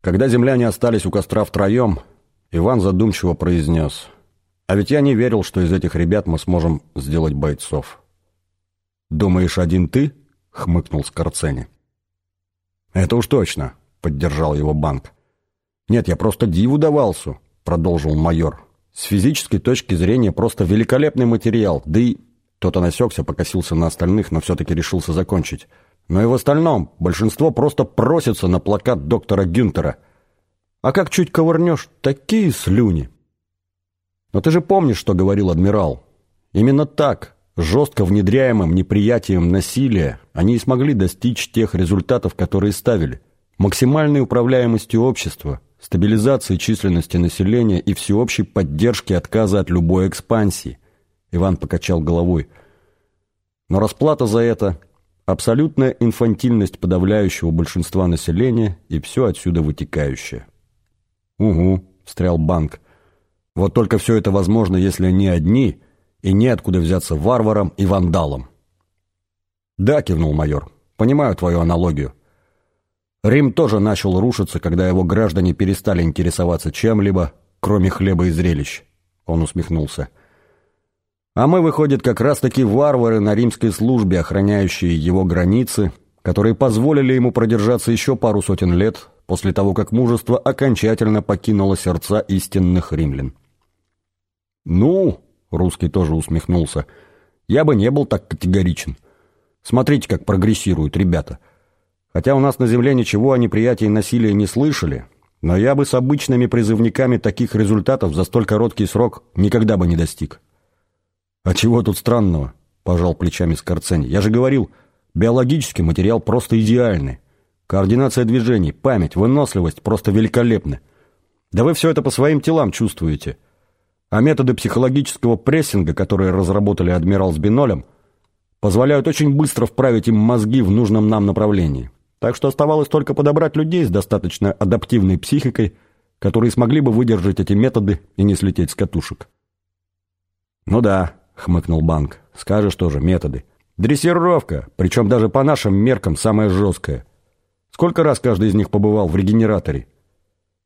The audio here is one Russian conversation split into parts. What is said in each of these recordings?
Когда земляне остались у костра втроем, Иван задумчиво произнес. «А ведь я не верил, что из этих ребят мы сможем сделать бойцов». «Думаешь, один ты?» — хмыкнул Скорцени. «Это уж точно», — поддержал его банк. «Нет, я просто диву давался», — продолжил майор. «С физической точки зрения просто великолепный материал, да и...» Тот-то насекся, покосился на остальных, но все-таки решился закончить. «Но и в остальном большинство просто просится на плакат доктора Гюнтера. А как чуть ковырнешь, такие слюни!» «Но ты же помнишь, что говорил адмирал? Именно так, жестко внедряемым неприятием насилия, они и смогли достичь тех результатов, которые ставили. Максимальной управляемости общества, стабилизации численности населения и всеобщей поддержки отказа от любой экспансии. Иван покачал головой. Но расплата за это – абсолютная инфантильность подавляющего большинства населения и все отсюда вытекающее. «Угу», – встрял банк. «Вот только все это возможно, если они одни, и неоткуда взяться варварам и вандалам». «Да», – кивнул майор, – «понимаю твою аналогию. Рим тоже начал рушиться, когда его граждане перестали интересоваться чем-либо, кроме хлеба и зрелищ. Он усмехнулся. А мы, выходит, как раз-таки варвары на римской службе, охраняющие его границы, которые позволили ему продержаться еще пару сотен лет после того, как мужество окончательно покинуло сердца истинных римлян. «Ну», — русский тоже усмехнулся, — «я бы не был так категоричен. Смотрите, как прогрессируют ребята». Хотя у нас на земле ничего о неприятии насилия не слышали, но я бы с обычными призывниками таких результатов за столь короткий срок никогда бы не достиг. «А чего тут странного?» – пожал плечами Скорцени. «Я же говорил, биологический материал просто идеальный. Координация движений, память, выносливость просто великолепны. Да вы все это по своим телам чувствуете. А методы психологического прессинга, которые разработали адмирал с Бинолем, позволяют очень быстро вправить им мозги в нужном нам направлении. Так что оставалось только подобрать людей с достаточно адаптивной психикой, которые смогли бы выдержать эти методы и не слететь с катушек. «Ну да», — хмыкнул Банк, — «скажешь тоже, методы. Дрессировка, причем даже по нашим меркам самая жесткая. Сколько раз каждый из них побывал в регенераторе?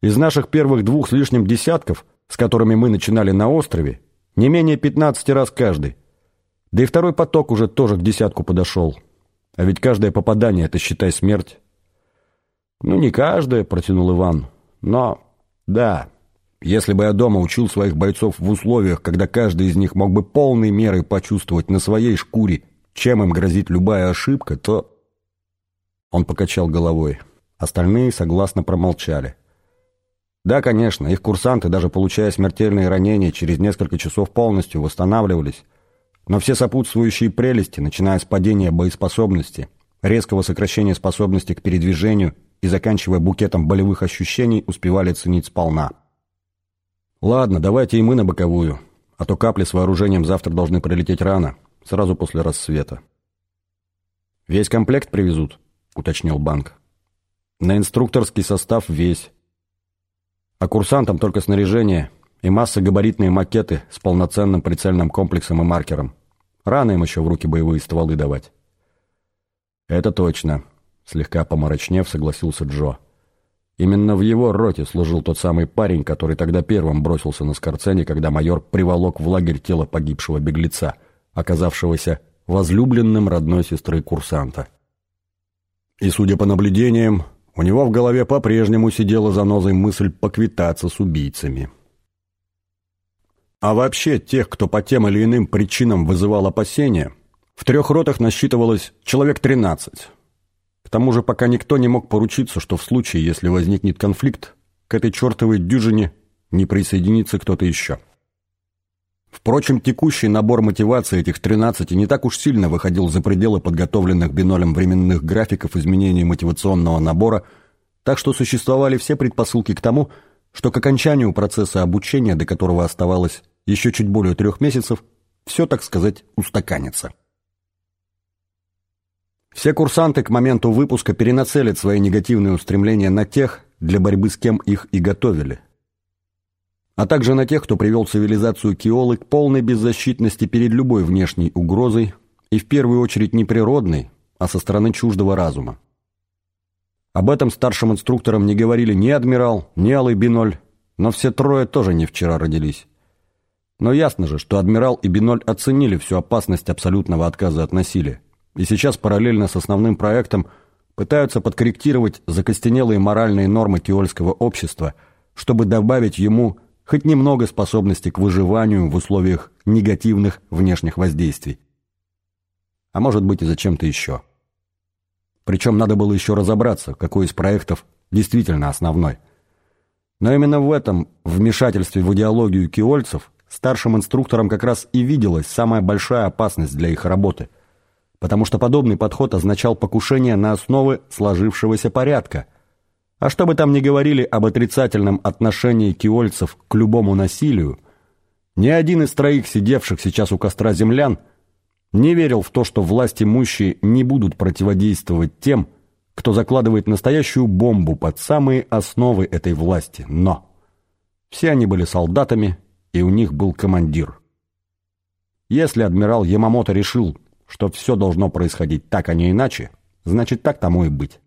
Из наших первых двух с лишним десятков, с которыми мы начинали на острове, не менее 15 раз каждый. Да и второй поток уже тоже к десятку подошел. А ведь каждое попадание — это, считай, смерть. Ну, не каждое, — протянул Иван. Но, да, если бы я дома учил своих бойцов в условиях, когда каждый из них мог бы полной мерой почувствовать на своей шкуре, чем им грозит любая ошибка, то... Он покачал головой. Остальные согласно промолчали. Да, конечно, их курсанты, даже получая смертельные ранения, через несколько часов полностью восстанавливались, но все сопутствующие прелести, начиная с падения боеспособности, резкого сокращения способности к передвижению и заканчивая букетом болевых ощущений, успевали ценить сполна. «Ладно, давайте и мы на боковую, а то капли с вооружением завтра должны прилететь рано, сразу после рассвета». «Весь комплект привезут?» — уточнил банк. «На инструкторский состав весь. А курсантам только снаряжение и масса габаритные макеты с полноценным прицельным комплексом и маркером. Рано им еще в руки боевые стволы давать. «Это точно», — слегка помрачнев, согласился Джо. Именно в его роте служил тот самый парень, который тогда первым бросился на Скорцене, когда майор приволок в лагерь тело погибшего беглеца, оказавшегося возлюбленным родной сестры курсанта. И, судя по наблюдениям, у него в голове по-прежнему сидела занозой мысль поквитаться с убийцами. А вообще тех, кто по тем или иным причинам вызывал опасения, в трех ротах насчитывалось человек 13. Тому же пока никто не мог поручиться, что в случае, если возникнет конфликт, к этой чертовой дюжине не присоединится кто-то еще. Впрочем, текущий набор мотивации этих 13 не так уж сильно выходил за пределы подготовленных бинолем временных графиков изменений мотивационного набора, так что существовали все предпосылки к тому, что к окончанию процесса обучения, до которого оставалось еще чуть более трех месяцев, все, так сказать, устаканится. Все курсанты к моменту выпуска перенацелят свои негативные устремления на тех, для борьбы с кем их и готовили. А также на тех, кто привел цивилизацию Киолы к полной беззащитности перед любой внешней угрозой и в первую очередь не природной, а со стороны чуждого разума. Об этом старшим инструкторам не говорили ни адмирал, ни Алый Биноль, но все трое тоже не вчера родились. Но ясно же, что адмирал и Биноль оценили всю опасность абсолютного отказа от насилия, и сейчас параллельно с основным проектом пытаются подкорректировать закостенелые моральные нормы тиольского общества, чтобы добавить ему хоть немного способности к выживанию в условиях негативных внешних воздействий. А может быть и зачем-то еще. Причем надо было еще разобраться, какой из проектов действительно основной. Но именно в этом вмешательстве в идеологию киольцев старшим инструкторам как раз и виделась самая большая опасность для их работы, потому что подобный подход означал покушение на основы сложившегося порядка. А что бы там ни говорили об отрицательном отношении киольцев к любому насилию, ни один из троих сидевших сейчас у костра землян – не верил в то, что власть имущие не будут противодействовать тем, кто закладывает настоящую бомбу под самые основы этой власти. Но все они были солдатами, и у них был командир. Если адмирал Ямамото решил, что все должно происходить так, а не иначе, значит так тому и быть.